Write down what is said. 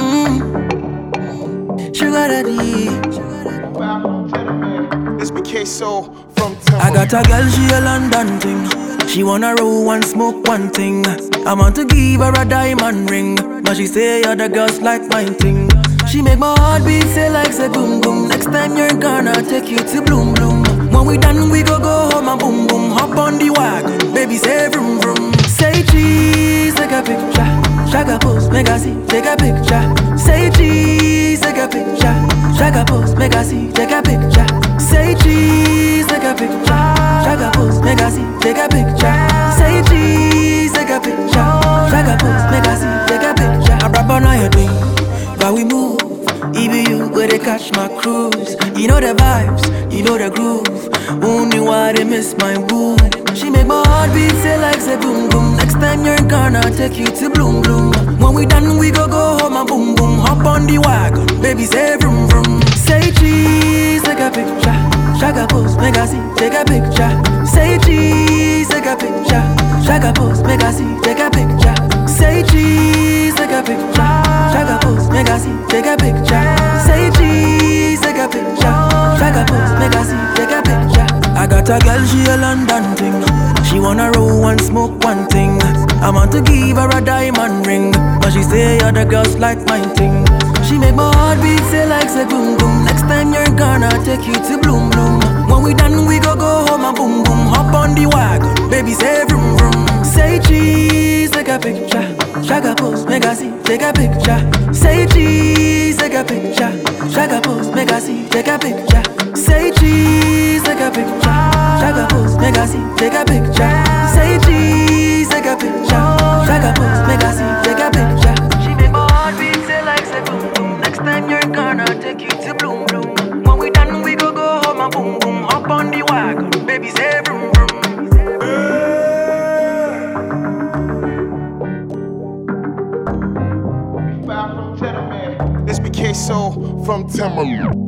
Mm. Sugar daddy. This so from I got a girl, she a London thing. She wanna roll one, smoke one thing. I want to give her a diamond ring, but she say other girls like my thing. She make my heart beat say like say boom boom. Next time you're gonna take you to bloom make I see, take a picture. Say cheese, take a picture. Shaka pose, make I see, take a picture. Say cheese, take a picture. Shaka pose, make I see, take a picture. Say cheese, take a picture. Shaka pose, make I see, take a picture. I rap on your thing, but we move. Even you where they catch my cruise. You know the vibes, you know the groove. Only why they miss my boo. She make my heart beat say like say boom boom. Next time you're gonna take you to bloom bloom. When we done, we go go home and boom boom. Hop on the wagon, baby say vroom vroom. Say cheese, take a picture. Shaka pose, make I see, take a picture. Say cheese, take a picture. Shaka pose, make I see, take a picture. Say cheese, take a picture. Shaka pose, make I see, take a picture. A girl, she a London thing. She wanna roll one, smoke one thing. I want to give her a diamond ring, but she say other girls like mine thing. She make my heart beat say like say boom boom. Next time you're gonna take you to bloom bloom. When we done, we go go home and boom boom. Hop on the wagon, baby say vroom vroom. Say cheese, take a picture. Shaka pose, make I see, take a picture. Say cheese, take a picture. Shaka pose, make I see, take a picture. I see, take a picture. Say cheese, take a picture. Shaka pose, make I see, take a picture. She make my heart beat say like say boom boom. Next time you're gonna take you to bloom bloom. When we done, we go go home and boom boom. Hop on the wagon, baby say vroom vroom. This BK so from Timberland.